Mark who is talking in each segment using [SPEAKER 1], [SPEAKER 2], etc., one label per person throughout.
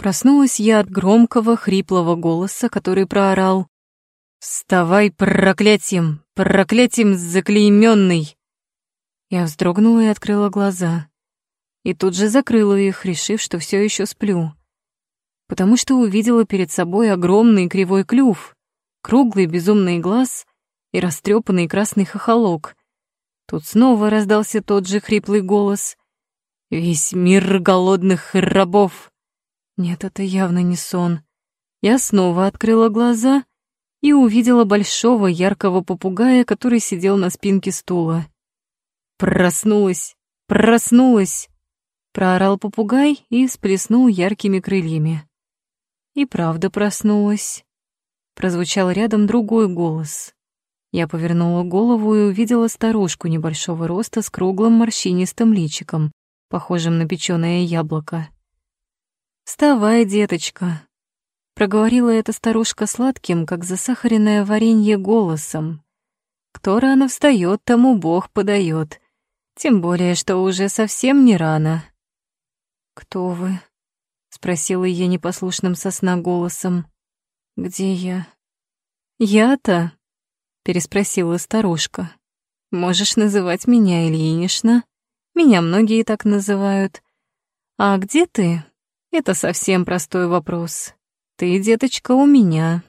[SPEAKER 1] Проснулась я от громкого, хриплого голоса, который проорал. «Вставай, проклятием, проклятием заклеймённый!» Я вздрогнула и открыла глаза. И тут же закрыла их, решив, что все еще сплю. Потому что увидела перед собой огромный кривой клюв, круглый безумный глаз и растрепанный красный хохолок. Тут снова раздался тот же хриплый голос. «Весь мир голодных рабов!» Нет, это явно не сон. Я снова открыла глаза и увидела большого яркого попугая, который сидел на спинке стула. «Проснулась! Проснулась!» Проорал попугай и всплеснул яркими крыльями. И правда проснулась. Прозвучал рядом другой голос. Я повернула голову и увидела старушку небольшого роста с круглым морщинистым личиком, похожим на печёное яблоко. «Вставай, деточка», Проговорила эта старушка сладким, как засахаренное варенье, голосом. Кто рано встает, тому Бог подает. Тем более, что уже совсем не рано. «Кто вы?» — спросила я непослушным сосна голосом. «Где я?» «Я-то?» — переспросила старушка. «Можешь называть меня Ильинична. Меня многие так называют. А где ты? Это совсем простой вопрос. Ты, деточка, у меня.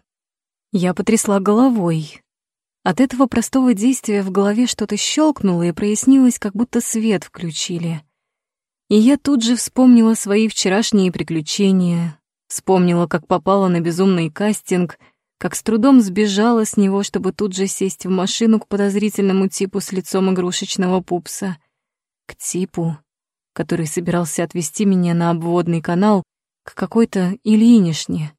[SPEAKER 1] Я потрясла головой. От этого простого действия в голове что-то щелкнуло и прояснилось, как будто свет включили. И я тут же вспомнила свои вчерашние приключения, вспомнила, как попала на безумный кастинг, как с трудом сбежала с него, чтобы тут же сесть в машину к подозрительному типу с лицом игрушечного пупса. К типу, который собирался отвезти меня на обводный канал к какой-то Ильинишне.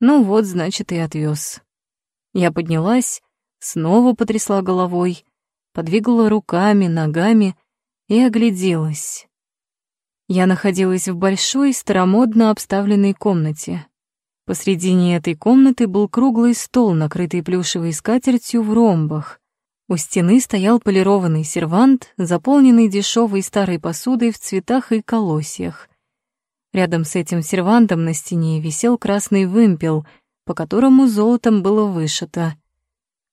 [SPEAKER 1] Ну вот, значит, и отвез. Я поднялась, снова потрясла головой, подвигала руками, ногами и огляделась. Я находилась в большой, старомодно обставленной комнате. Посредине этой комнаты был круглый стол, накрытый плюшевой скатертью в ромбах. У стены стоял полированный сервант, заполненный дешевой старой посудой в цветах и колосьях. Рядом с этим сервантом на стене висел красный вымпел, по которому золотом было вышито.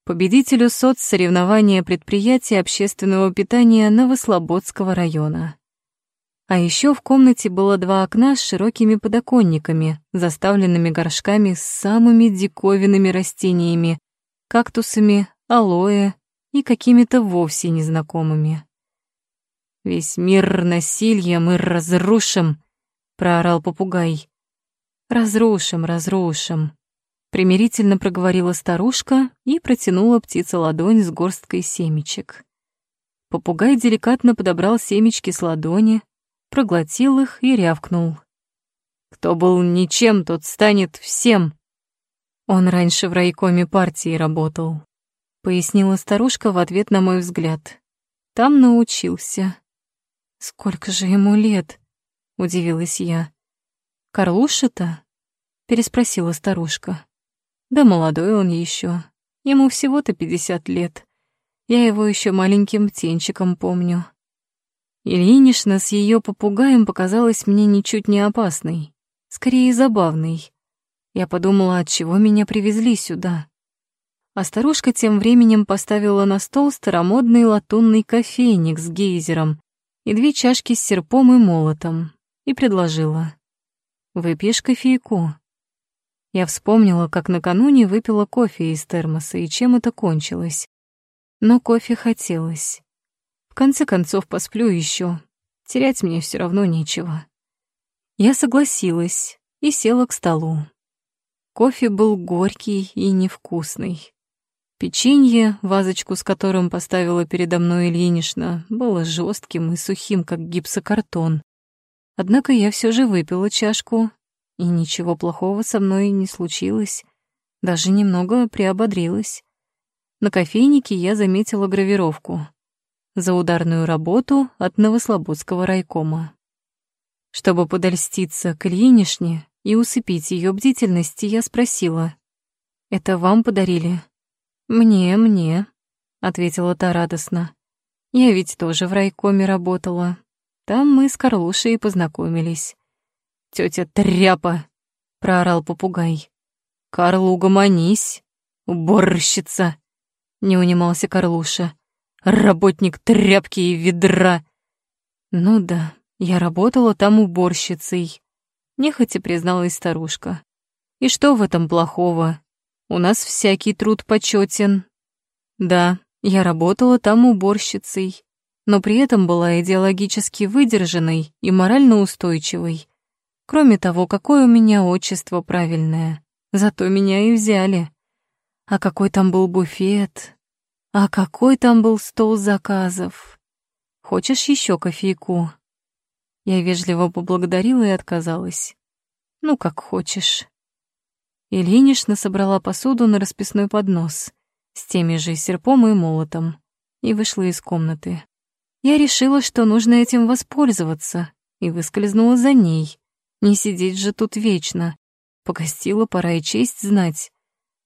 [SPEAKER 1] Победителю соцсоревнования предприятия общественного питания Новослободского района. А еще в комнате было два окна с широкими подоконниками, заставленными горшками с самыми диковинными растениями, кактусами, алоэ и какими-то вовсе незнакомыми. «Весь мир насилия мы разрушим», проорал попугай. Разрушим, разрушим. Примирительно проговорила старушка и протянула птице ладонь с горсткой семечек. Попугай деликатно подобрал семечки с ладони, проглотил их и рявкнул. «Кто был ничем, тот станет всем!» Он раньше в райкоме партии работал, пояснила старушка в ответ на мой взгляд. Там научился. Сколько же ему лет? удивилась я. Карлуша-то? переспросила старушка. Да молодой он еще. Ему всего-то пятьдесят лет. Я его еще маленьким птенчиком помню. Ильинишна с ее попугаем показалась мне ничуть не опасной, скорее забавной. Я подумала, от чего меня привезли сюда. А старушка тем временем поставила на стол старомодный латунный кофейник с гейзером и две чашки с серпом и молотом и предложила. «Выпьешь кофейку?» Я вспомнила, как накануне выпила кофе из термоса и чем это кончилось. Но кофе хотелось. В конце концов, посплю еще. Терять мне все равно нечего. Я согласилась и села к столу. Кофе был горький и невкусный. Печенье, вазочку с которым поставила передо мной Ильинична, было жестким и сухим, как гипсокартон. Однако я все же выпила чашку, и ничего плохого со мной не случилось, даже немного приободрилась. На кофейнике я заметила гравировку за ударную работу от Новослободского райкома. Чтобы подольститься к Ильинишне и усыпить ее бдительность, я спросила, «Это вам подарили?» «Мне, мне», — ответила та радостно. «Я ведь тоже в райкоме работала, там мы с Карлушей познакомились. Тетя Тряпа — проорал попугай. «Карл, угомонись! Уборщица!» — не унимался Карлуша. «Работник тряпки и ведра!» «Ну да, я работала там уборщицей», — нехотя призналась старушка. «И что в этом плохого? У нас всякий труд почетен». «Да, я работала там уборщицей, но при этом была идеологически выдержанной и морально устойчивой. Кроме того, какое у меня отчество правильное. Зато меня и взяли. А какой там был буфет? А какой там был стол заказов? Хочешь еще кофейку? Я вежливо поблагодарила и отказалась. Ну, как хочешь. Ильинична собрала посуду на расписной поднос с теми же серпом и молотом и вышла из комнаты. Я решила, что нужно этим воспользоваться, и выскользнула за ней. Не сидеть же тут вечно. Погостила, пора и честь знать.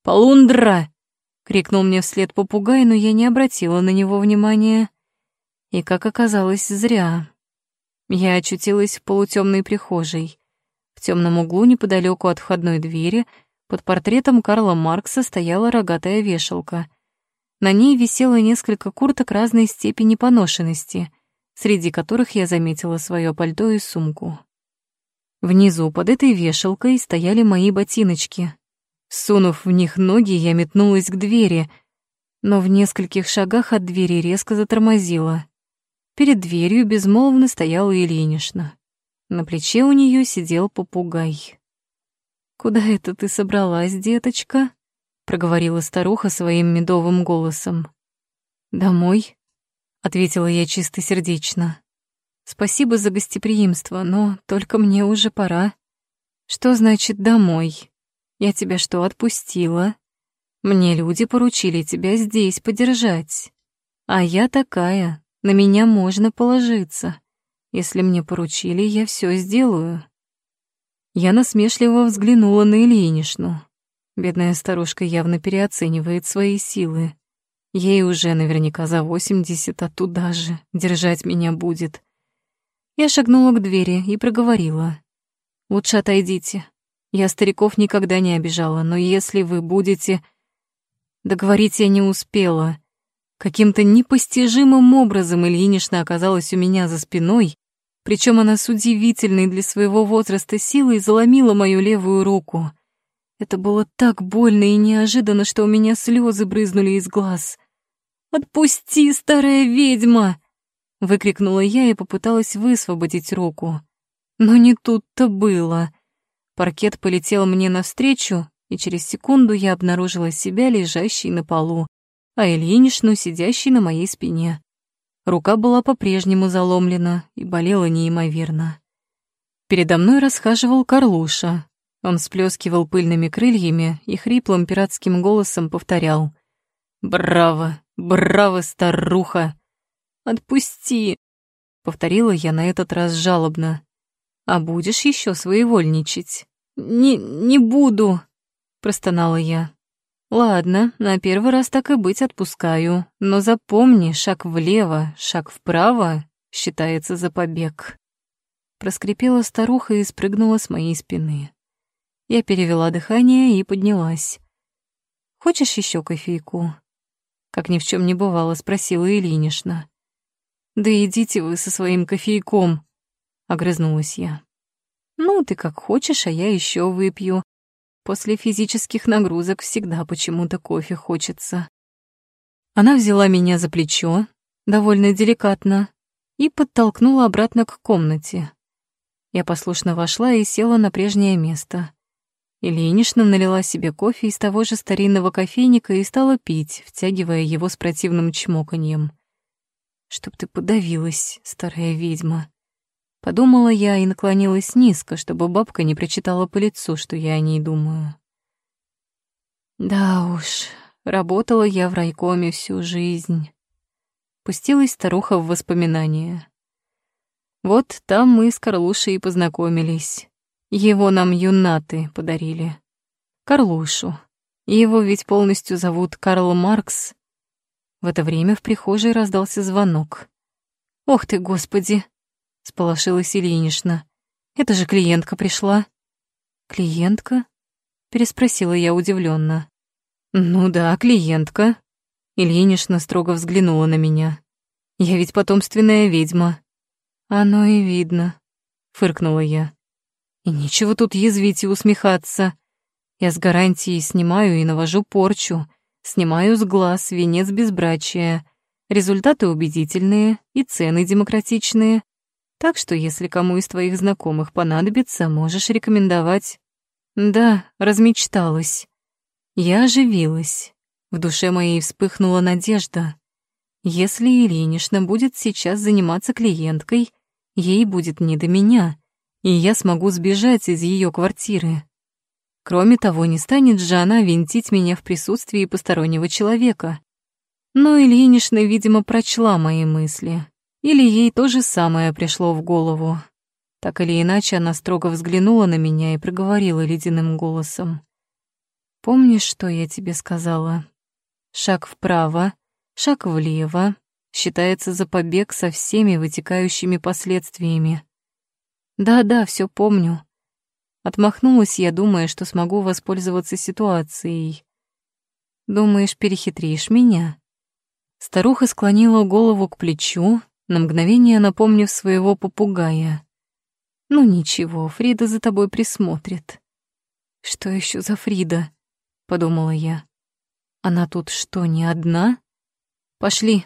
[SPEAKER 1] «Полундра!» — крикнул мне вслед попугай, но я не обратила на него внимания. И, как оказалось, зря. Я очутилась в полутемной прихожей. В темном углу неподалеку от входной двери под портретом Карла Маркса стояла рогатая вешалка. На ней висело несколько курток разной степени поношенности, среди которых я заметила свое пальто и сумку. Внизу под этой вешалкой стояли мои ботиночки. Сунув в них ноги, я метнулась к двери, но в нескольких шагах от двери резко затормозила. Перед дверью безмолвно стояла Ильинична. На плече у нее сидел попугай. «Куда это ты собралась, деточка?» — проговорила старуха своим медовым голосом. «Домой», — ответила я чистосердечно. «Спасибо за гостеприимство, но только мне уже пора». «Что значит «домой»? Я тебя что, отпустила? Мне люди поручили тебя здесь подержать. А я такая, на меня можно положиться. Если мне поручили, я все сделаю». Я насмешливо взглянула на Ильинишну. Бедная старушка явно переоценивает свои силы. Ей уже наверняка за восемьдесят, а туда же держать меня будет. Я шагнула к двери и проговорила. «Лучше отойдите. Я стариков никогда не обижала, но если вы будете...» Договорить я не успела. Каким-то непостижимым образом Ильинична оказалась у меня за спиной, причем она с удивительной для своего возраста силой заломила мою левую руку — это было так больно и неожиданно, что у меня слезы брызнули из глаз. «Отпусти, старая ведьма!» — выкрикнула я и попыталась высвободить руку. Но не тут-то было. Паркет полетел мне навстречу, и через секунду я обнаружила себя лежащей на полу, а Ильиничну сидящей на моей спине. Рука была по-прежнему заломлена и болела неимоверно. Передо мной расхаживал Карлуша, он сплескивал пыльными крыльями и хриплым пиратским голосом повторял. «Браво! Браво, старуха! Отпусти!» Повторила я на этот раз жалобно. «А будешь еще своевольничать?» «Не, не буду!» Простонала я. «Ладно, на первый раз так и быть отпускаю, но запомни, шаг влево, шаг вправо считается за побег». Проскрипела старуха и спрыгнула с моей спины. Я перевела дыхание и поднялась. «Хочешь еще кофейку?» Как ни в чем не бывало, спросила Ильинична. «Да идите вы со своим кофейком», — огрызнулась я. «Ну, ты как хочешь, а я еще выпью. После физических нагрузок всегда почему-то кофе хочется». Она взяла меня за плечо, довольно деликатно, и подтолкнула обратно к комнате. Я послушно вошла и села на прежнее место. Ильинична налила себе кофе из того же старинного кофейника и стала пить, втягивая его с противным чмоканьем. «Чтоб ты подавилась, старая ведьма», — подумала я и наклонилась низко, чтобы бабка не прочитала по лицу, что я о ней думаю. Да уж, работала я в райкоме всю жизнь. Пустилась старуха в воспоминания. Вот там мы с Карлушей и познакомились. Его нам юнаты подарили. Карлушу. Его ведь полностью зовут Карл Маркс. В это время в прихожей раздался звонок. «Ох ты, Господи!» — сполошилась Ильинична. «Это же клиентка пришла». Клиентка? Переспросила я удивленно. Ну да, клиентка. Ильинична строго взглянула на меня. Я ведь потомственная ведьма. Оно и видно, фыркнула я. И нечего тут язвить и усмехаться. Я с гарантией снимаю и навожу порчу, снимаю с глаз венец безбрачия. Результаты убедительные и цены демократичные. Так что, если кому из твоих знакомых понадобится, можешь рекомендовать. Да, размечталась. Я оживилась. В душе моей вспыхнула надежда. Если Ильинична будет сейчас заниматься клиенткой, ей будет не до меня, и я смогу сбежать из ее квартиры. Кроме того, не станет же она винтить меня в присутствии постороннего человека. Но Ильинична, видимо, прочла мои мысли. Или ей то же самое пришло в голову. Так или иначе, она строго взглянула на меня и проговорила ледяным голосом. «Помнишь, что я тебе сказала? Шаг вправо, шаг влево считается за побег со всеми вытекающими последствиями. Да-да, все помню. Отмахнулась я, думая, что смогу воспользоваться ситуацией. Думаешь, перехитришь меня? Старуха склонила голову к плечу, на мгновение напомнив своего попугая. Ну ничего, Фрида за тобой присмотрит. Что еще за Фрида? подумала я. Она тут что, не одна? Пошли.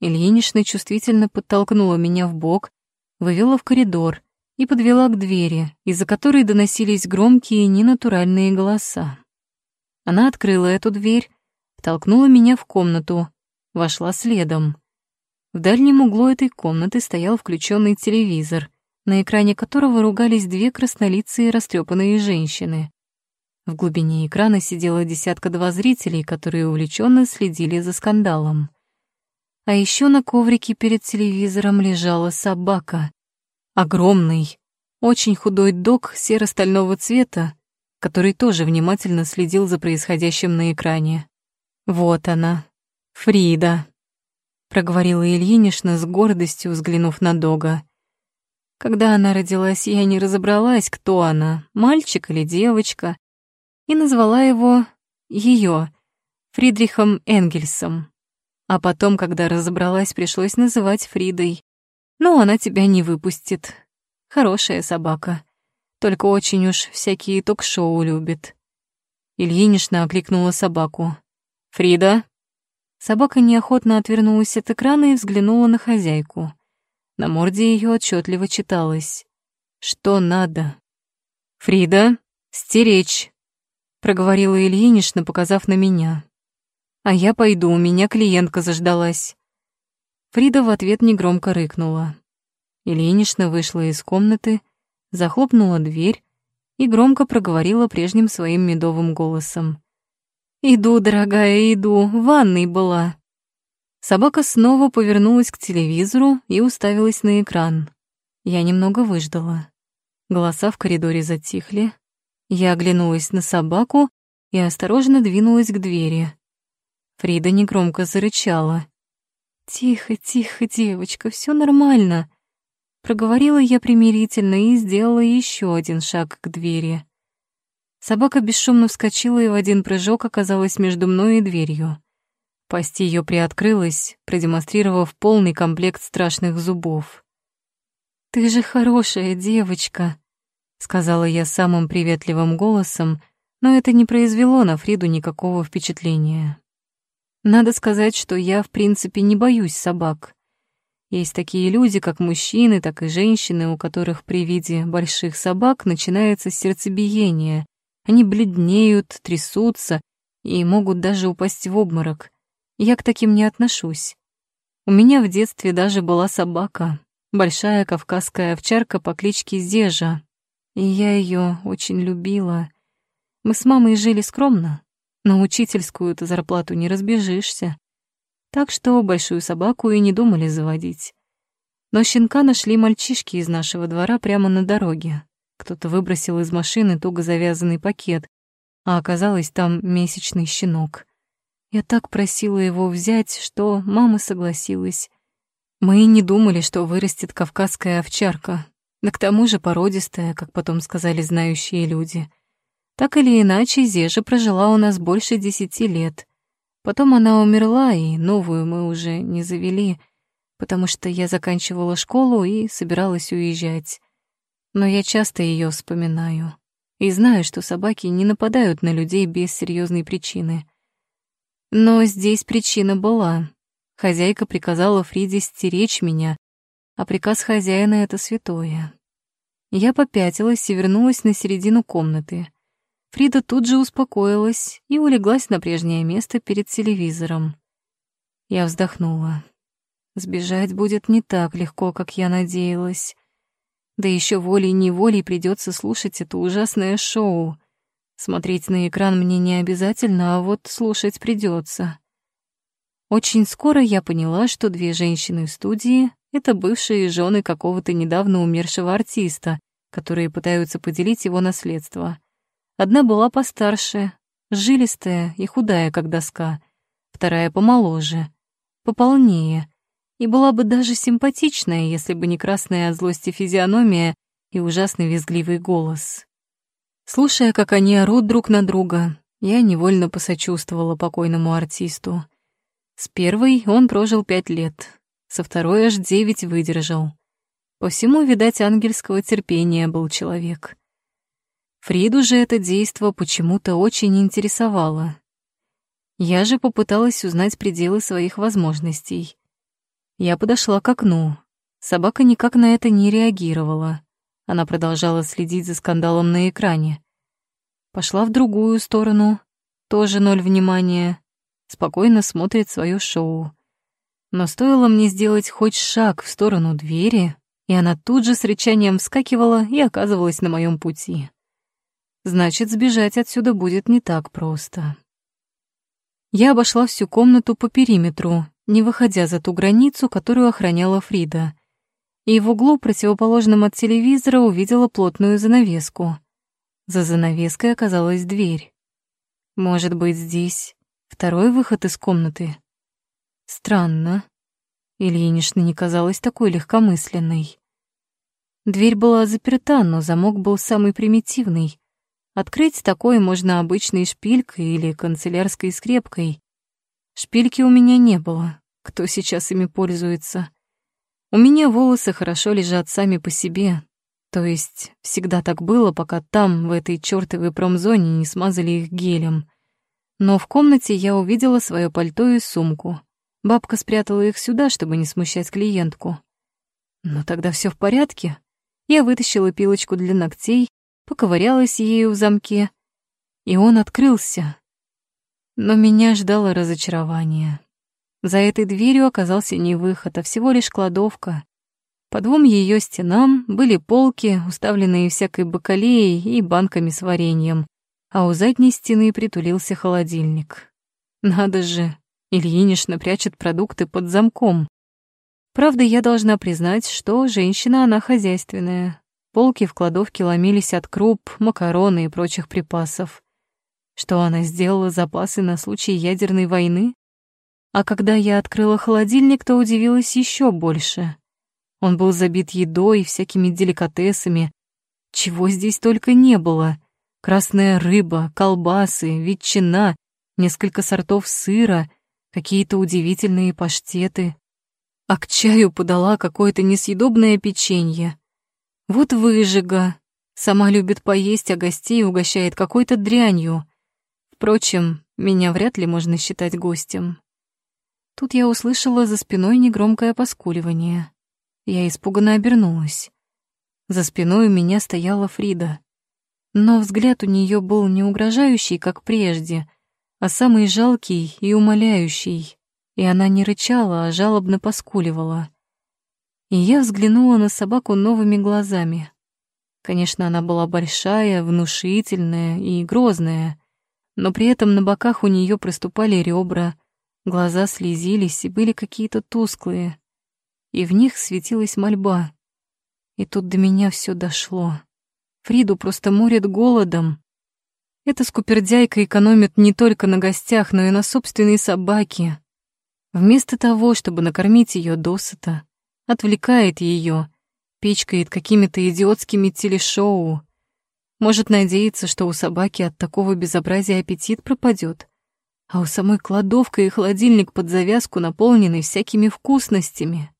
[SPEAKER 1] Ильинична чувствительно подтолкнула меня в бок, вывела в коридор, и подвела к двери, из-за которой доносились громкие ненатуральные голоса. Она открыла эту дверь, втолкнула меня в комнату, вошла следом. В дальнем углу этой комнаты стоял включенный телевизор, на экране которого ругались две краснолицые растрепанные женщины. В глубине экрана сидела десятка-два зрителей, которые увлеченно следили за скандалом. А еще на коврике перед телевизором лежала собака, Огромный, очень худой дог серо-стального цвета, который тоже внимательно следил за происходящим на экране. «Вот она, Фрида», — проговорила Ильинична с гордостью, взглянув на дога. Когда она родилась, я не разобралась, кто она, мальчик или девочка, и назвала его ее Фридрихом Энгельсом. А потом, когда разобралась, пришлось называть Фридой. Ну, она тебя не выпустит. Хорошая собака. Только очень уж всякие ток-шоу любит. Ильинична окликнула собаку. «Фрида?» Собака неохотно отвернулась от экрана и взглянула на хозяйку. На морде ее отчетливо читалось. «Что надо?» «Фрида, стеречь!» — проговорила Ильинична, показав на меня. «А я пойду, у меня клиентка заждалась». Фрида в ответ негромко рыкнула. Ильинична вышла из комнаты, захлопнула дверь и громко проговорила прежним своим медовым голосом. «Иду, дорогая, иду, в ванной была». Собака снова повернулась к телевизору и уставилась на экран. Я немного выждала. Голоса в коридоре затихли. Я оглянулась на собаку и осторожно двинулась к двери. Фрида негромко зарычала. «Тихо, тихо, девочка, все нормально», — проговорила я примирительно и сделала еще один шаг к двери. Собака бесшумно вскочила и в один прыжок оказалась между мной и дверью. Пасть ее приоткрылась, продемонстрировав полный комплект страшных зубов. «Ты же хорошая девочка», — сказала я самым приветливым голосом, но это не произвело на Фриду никакого впечатления. Надо сказать, что я, в принципе, не боюсь собак. Есть такие люди, как мужчины, так и женщины, у которых при виде больших собак начинается сердцебиение. Они бледнеют, трясутся и могут даже упасть в обморок. Я к таким не отношусь. У меня в детстве даже была собака, большая кавказская овчарка по кличке Зежа, и я ее очень любила. Мы с мамой жили скромно, на учительскую-то зарплату не разбежишься. Так что большую собаку и не думали заводить. Но щенка нашли мальчишки из нашего двора прямо на дороге. Кто-то выбросил из машины туго завязанный пакет, а оказалось там месячный щенок. Я так просила его взять, что мама согласилась. Мы и не думали, что вырастет кавказская овчарка. Да к тому же породистая, как потом сказали знающие люди. Так или иначе, Зежа прожила у нас больше десяти лет. Потом она умерла, и новую мы уже не завели, потому что я заканчивала школу и собиралась уезжать. Но я часто ее вспоминаю и знаю, что собаки не нападают на людей без серьезной причины. Но здесь причина была. Хозяйка приказала Фриде стеречь меня, а приказ хозяина — это святое. Я попятилась и вернулась на середину комнаты. Фрида тут же успокоилась и улеглась на прежнее место перед телевизором. Я вздохнула. Сбежать будет не так легко, как я надеялась. Да еще волей-неволей придется слушать это ужасное шоу. Смотреть на экран мне не обязательно, а вот слушать придется. Очень скоро я поняла, что две женщины в студии — это бывшие жены какого-то недавно умершего артиста, которые пытаются поделить его наследство. Одна была постарше, жилистая и худая, как доска, вторая помоложе, пополнее, и была бы даже симпатичная, если бы не красная от злости физиономия и ужасный визгливый голос. Слушая, как они орут друг на друга, я невольно посочувствовала покойному артисту. С первой он прожил пять лет, со второй аж девять выдержал. По всему, видать, ангельского терпения был человек. Фриду же это действо почему-то очень интересовало. Я же попыталась узнать пределы своих возможностей. Я подошла к окну. Собака никак на это не реагировала. Она продолжала следить за скандалом на экране. Пошла в другую сторону. Тоже ноль внимания. Спокойно смотрит свое шоу. Но стоило мне сделать хоть шаг в сторону двери, и она тут же с рычанием вскакивала и оказывалась на моем пути. Значит, сбежать отсюда будет не так просто. Я обошла всю комнату по периметру, не выходя за ту границу, которую охраняла Фрида. И в углу, противоположном от телевизора, увидела плотную занавеску. За занавеской оказалась дверь. Может быть, здесь второй выход из комнаты? Странно. Ильинична не казалась такой легкомысленной. Дверь была заперта, но замок был самый примитивный. Открыть такое можно обычной шпилькой или канцелярской скрепкой. Шпильки у меня не было. Кто сейчас ими пользуется? У меня волосы хорошо лежат сами по себе. То есть всегда так было, пока там, в этой чёртовой промзоне, не смазали их гелем. Но в комнате я увидела свое пальто и сумку. Бабка спрятала их сюда, чтобы не смущать клиентку. Но тогда все в порядке. Я вытащила пилочку для ногтей, поковырялась ею в замке, и он открылся. Но меня ждало разочарование. За этой дверью оказался не выход, а всего лишь кладовка. По двум ее стенам были полки, уставленные всякой бакалеей и банками с вареньем, а у задней стены притулился холодильник. Надо же, Ильинична прячет продукты под замком. Правда, я должна признать, что женщина она хозяйственная. Полки в кладовке ломились от круп, макароны и прочих припасов. Что она сделала запасы на случай ядерной войны? А когда я открыла холодильник, то удивилась еще больше. Он был забит едой, всякими деликатесами. Чего здесь только не было. Красная рыба, колбасы, ветчина, несколько сортов сыра — какие-то удивительные паштеты. А к чаю подала какое-то несъедобное печенье. Вот выжига. Сама любит поесть, а гостей угощает какой-то дрянью. Впрочем, меня вряд ли можно считать гостем. Тут я услышала за спиной негромкое поскуливание. Я испуганно обернулась. За спиной у меня стояла Фрида. Но взгляд у нее был не угрожающий, как прежде, а самый жалкий и умоляющий, и она не рычала, а жалобно поскуливала. И я взглянула на собаку новыми глазами. Конечно, она была большая, внушительная и грозная, но при этом на боках у нее проступали ребра, глаза слезились и были какие-то тусклые, и в них светилась мольба. И тут до меня все дошло. Фриду просто морят голодом, эта скупердяйка экономит не только на гостях, но и на собственной собаке. Вместо того, чтобы накормить ее досыта, отвлекает ее пичкает какими-то идиотскими телешоу. Может надеяться, что у собаки от такого безобразия аппетит пропадет, а у самой кладовка и холодильник под завязку наполнены всякими вкусностями.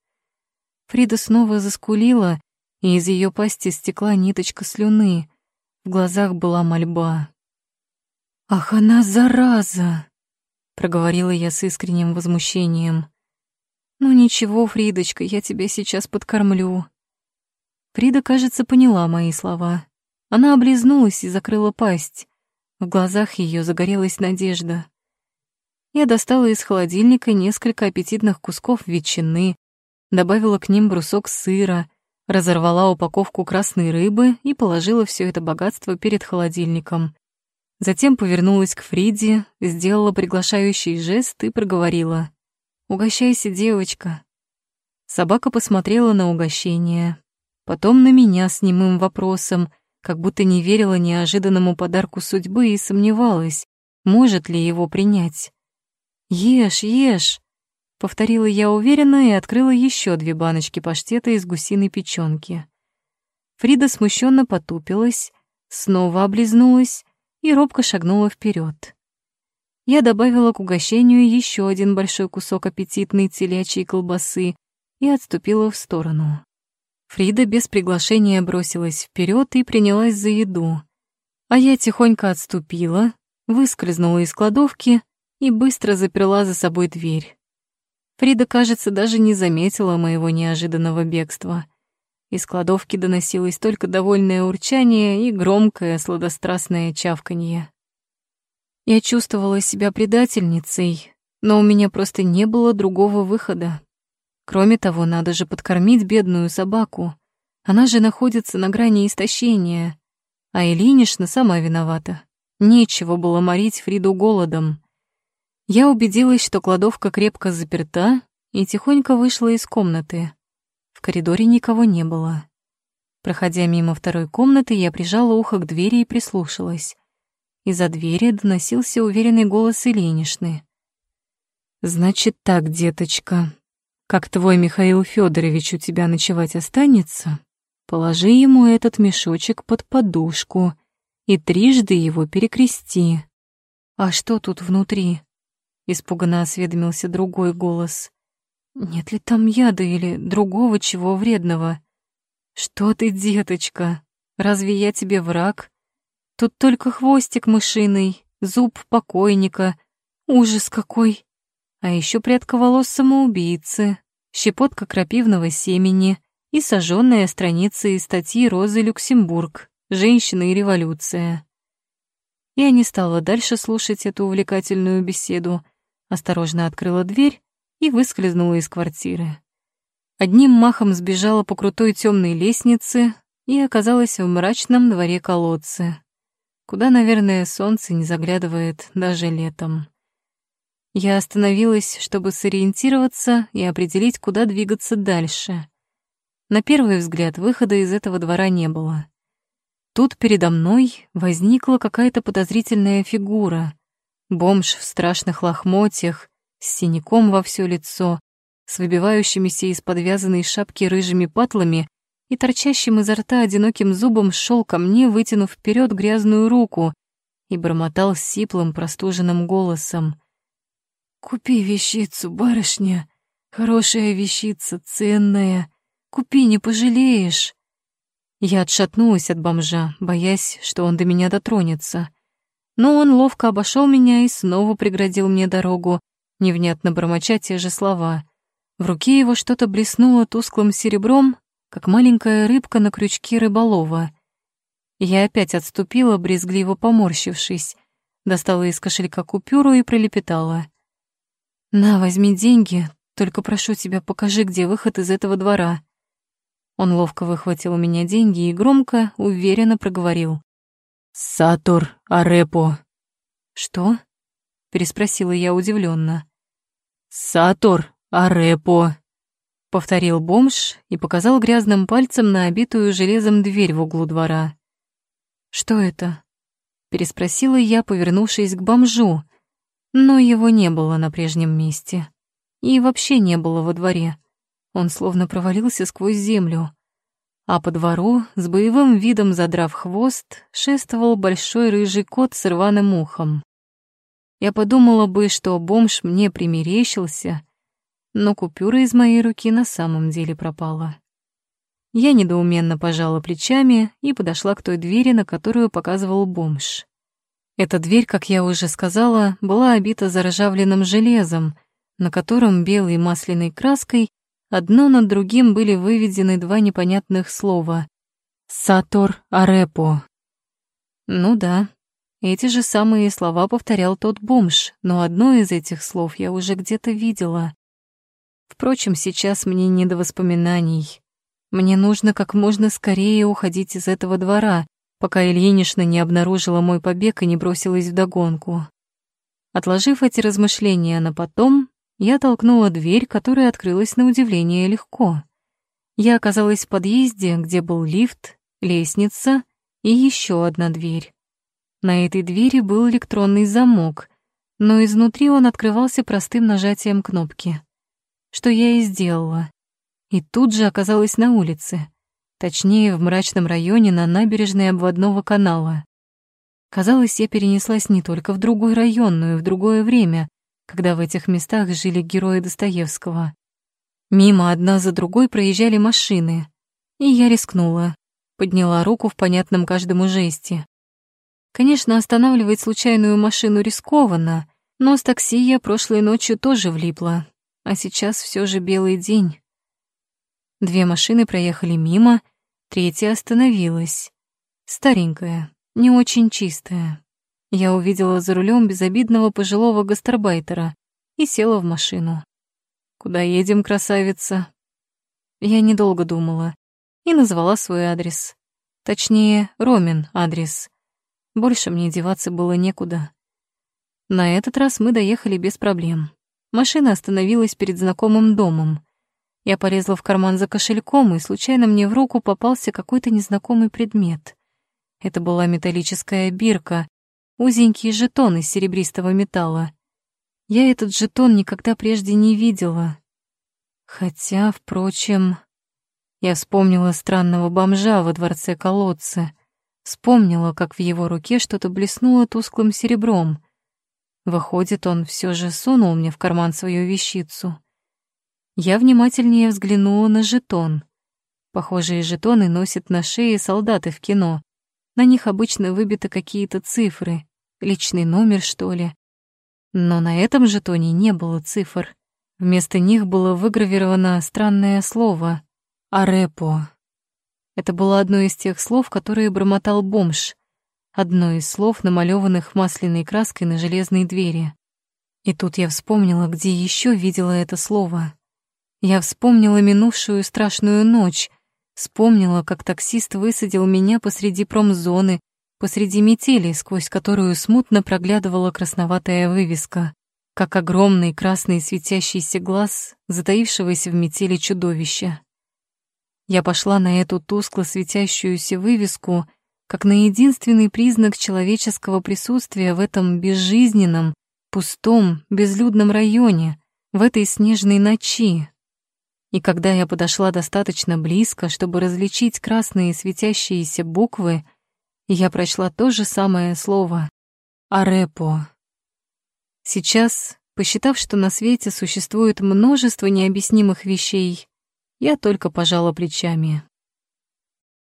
[SPEAKER 1] Фрида снова заскулила, и из ее пасти стекла ниточка слюны. В глазах была мольба. «Ах, она зараза!» — проговорила я с искренним возмущением. «Ну ничего, Фридочка, я тебя сейчас подкормлю». Фрида, кажется, поняла мои слова. Она облизнулась и закрыла пасть. В глазах ее загорелась надежда. Я достала из холодильника несколько аппетитных кусков ветчины, добавила к ним брусок сыра, разорвала упаковку красной рыбы и положила все это богатство перед холодильником. Затем повернулась к Фриде, сделала приглашающий жест и проговорила. «Угощайся, девочка». Собака посмотрела на угощение, потом на меня с немым вопросом, как будто не верила неожиданному подарку судьбы и сомневалась, может ли его принять. «Ешь, ешь!» — повторила я уверенно и открыла еще две баночки паштета из гусиной печёнки. Фрида смущенно потупилась, снова облизнулась и робко шагнула вперед. Я добавила к угощению еще один большой кусок аппетитной телячьей колбасы и отступила в сторону. Фрида без приглашения бросилась вперед и принялась за еду. А я тихонько отступила, выскользнула из кладовки и быстро заперла за собой дверь. Фрида, кажется, даже не заметила моего неожиданного бегства. Из кладовки доносилось только довольное урчание и громкое сладострастное чавканье. Я чувствовала себя предательницей, но у меня просто не было другого выхода. Кроме того, надо же подкормить бедную собаку. Она же находится на грани истощения. А Ильинична сама виновата. Нечего было морить Фриду голодом. Я убедилась, что кладовка крепко заперта, и тихонько вышла из комнаты. В коридоре никого не было. Проходя мимо второй комнаты, я прижала ухо к двери и прислушалась. Из-за двери доносился уверенный голос Ильиничны. «Значит так, деточка, как твой Михаил Федорович у тебя ночевать останется, положи ему этот мешочек под подушку и трижды его перекрести. А что тут внутри? Испуганно осведомился другой голос. Нет ли там яда или другого чего вредного? Что ты, деточка? Разве я тебе враг? Тут только хвостик мышиный, зуб покойника. Ужас какой! А еще прядка волос самоубийцы, щепотка крапивного семени и сожженная страница из статьи Розы Люксембург «Женщина и революция». Я не стала дальше слушать эту увлекательную беседу, осторожно открыла дверь и выскользнула из квартиры. Одним махом сбежала по крутой темной лестнице и оказалась в мрачном дворе колодца, куда, наверное, солнце не заглядывает даже летом. Я остановилась, чтобы сориентироваться и определить, куда двигаться дальше. На первый взгляд выхода из этого двора не было. Тут передо мной возникла какая-то подозрительная фигура. Бомж в страшных лохмотьях, с синяком во все лицо, с выбивающимися из подвязанной шапки рыжими патлами и торчащим изо рта одиноким зубом шел ко мне, вытянув вперед грязную руку, и бормотал сиплым простуженным голосом. «Купи вещицу, барышня, хорошая вещица, ценная, купи, не пожалеешь». Я отшатнулась от бомжа, боясь, что он до меня дотронется. Но он ловко обошел меня и снова преградил мне дорогу, невнятно бормоча те же слова. В руке его что-то блеснуло тусклым серебром, как маленькая рыбка на крючке рыболова. Я опять отступила, брезгливо поморщившись, достала из кошелька купюру и пролепетала — «На, возьми деньги, только прошу тебя, покажи, где выход из этого двора». Он ловко выхватил у меня деньги и громко, уверенно проговорил. «Сатур Арепо». «Что?» — переспросила я удивленно. «Сатур Арепо», — повторил бомж и показал грязным пальцем на обитую железом дверь в углу двора. «Что это?» — переспросила я, повернувшись к бомжу, но его не было на прежнем месте. И вообще не было во дворе. Он словно провалился сквозь землю. а по двору, с боевым видом задрав хвост, шествовал большой рыжий кот с рваным ухом. Я подумала бы, что бомж мне примерещился, но купюра из моей руки на самом деле пропала. Я недоуменно пожала плечами и подошла к той двери, на которую показывал бомж. Эта дверь, как я уже сказала, была обита заржавленным железом, на котором белой масляной краской одно над другим были выведены два непонятных слова «Сатор Арепо». Ну да, эти же самые слова повторял тот бомж, но одно из этих слов я уже где-то видела. Впрочем, сейчас мне не до воспоминаний. Мне нужно как можно скорее уходить из этого двора, пока Ильинична не обнаружила мой побег и не бросилась вдогонку. Отложив эти размышления на потом, я толкнула дверь, которая открылась на удивление легко. Я оказалась в подъезде, где был лифт, лестница и еще одна дверь. На этой двери был электронный замок, но изнутри он открывался простым нажатием кнопки. Что я и сделала и тут же оказалась на улице, точнее, в мрачном районе на набережной обводного канала. Казалось, я перенеслась не только в другой район, но и в другое время, когда в этих местах жили герои Достоевского. Мимо одна за другой проезжали машины, и я рискнула, подняла руку в понятном каждому жесте. Конечно, останавливать случайную машину рискованно, но с такси я прошлой ночью тоже влипла, а сейчас все же белый день. Две машины проехали мимо, третья остановилась. Старенькая, не очень чистая. Я увидела за рулем безобидного пожилого гастарбайтера и села в машину. «Куда едем, красавица?» Я недолго думала и назвала свой адрес. Точнее, Ромин адрес. Больше мне деваться было некуда. На этот раз мы доехали без проблем. Машина остановилась перед знакомым домом. Я полезла в карман за кошельком, и случайно мне в руку попался какой-то незнакомый предмет. Это была металлическая бирка, узенький жетон из серебристого металла. Я этот жетон никогда прежде не видела. Хотя, впрочем, я вспомнила странного бомжа во дворце колодца, вспомнила, как в его руке что-то блеснуло тусклым серебром. Выходит, он все же сунул мне в карман свою вещицу. Я внимательнее взглянула на жетон. Похожие жетоны носят на шее солдаты в кино. На них обычно выбиты какие-то цифры, личный номер, что ли. Но на этом жетоне не было цифр. Вместо них было выгравировано странное слово «арепо». Это было одно из тех слов, которые бормотал бомж. Одно из слов, намалёванных масляной краской на железной двери. И тут я вспомнила, где еще видела это слово. Я вспомнила минувшую страшную ночь, вспомнила, как таксист высадил меня посреди промзоны, посреди метели, сквозь которую смутно проглядывала красноватая вывеска, как огромный красный светящийся глаз затаившегося в метели чудовища. Я пошла на эту тускло светящуюся вывеску, как на единственный признак человеческого присутствия в этом безжизненном, пустом, безлюдном районе, в этой снежной ночи, и когда я подошла достаточно близко, чтобы различить красные светящиеся буквы, я прочла то же самое слово «арепо». Сейчас, посчитав, что на свете существует множество необъяснимых вещей, я только пожала плечами.